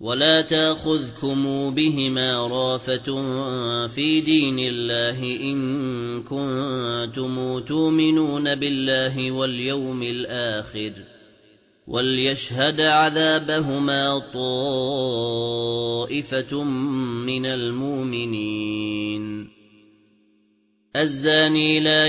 ولا تاخذكم بهما رافة في دين الله إن كنتم تؤمنون بالله واليوم الآخر وليشهد عذابهما طائفة من المؤمنين الزاني لا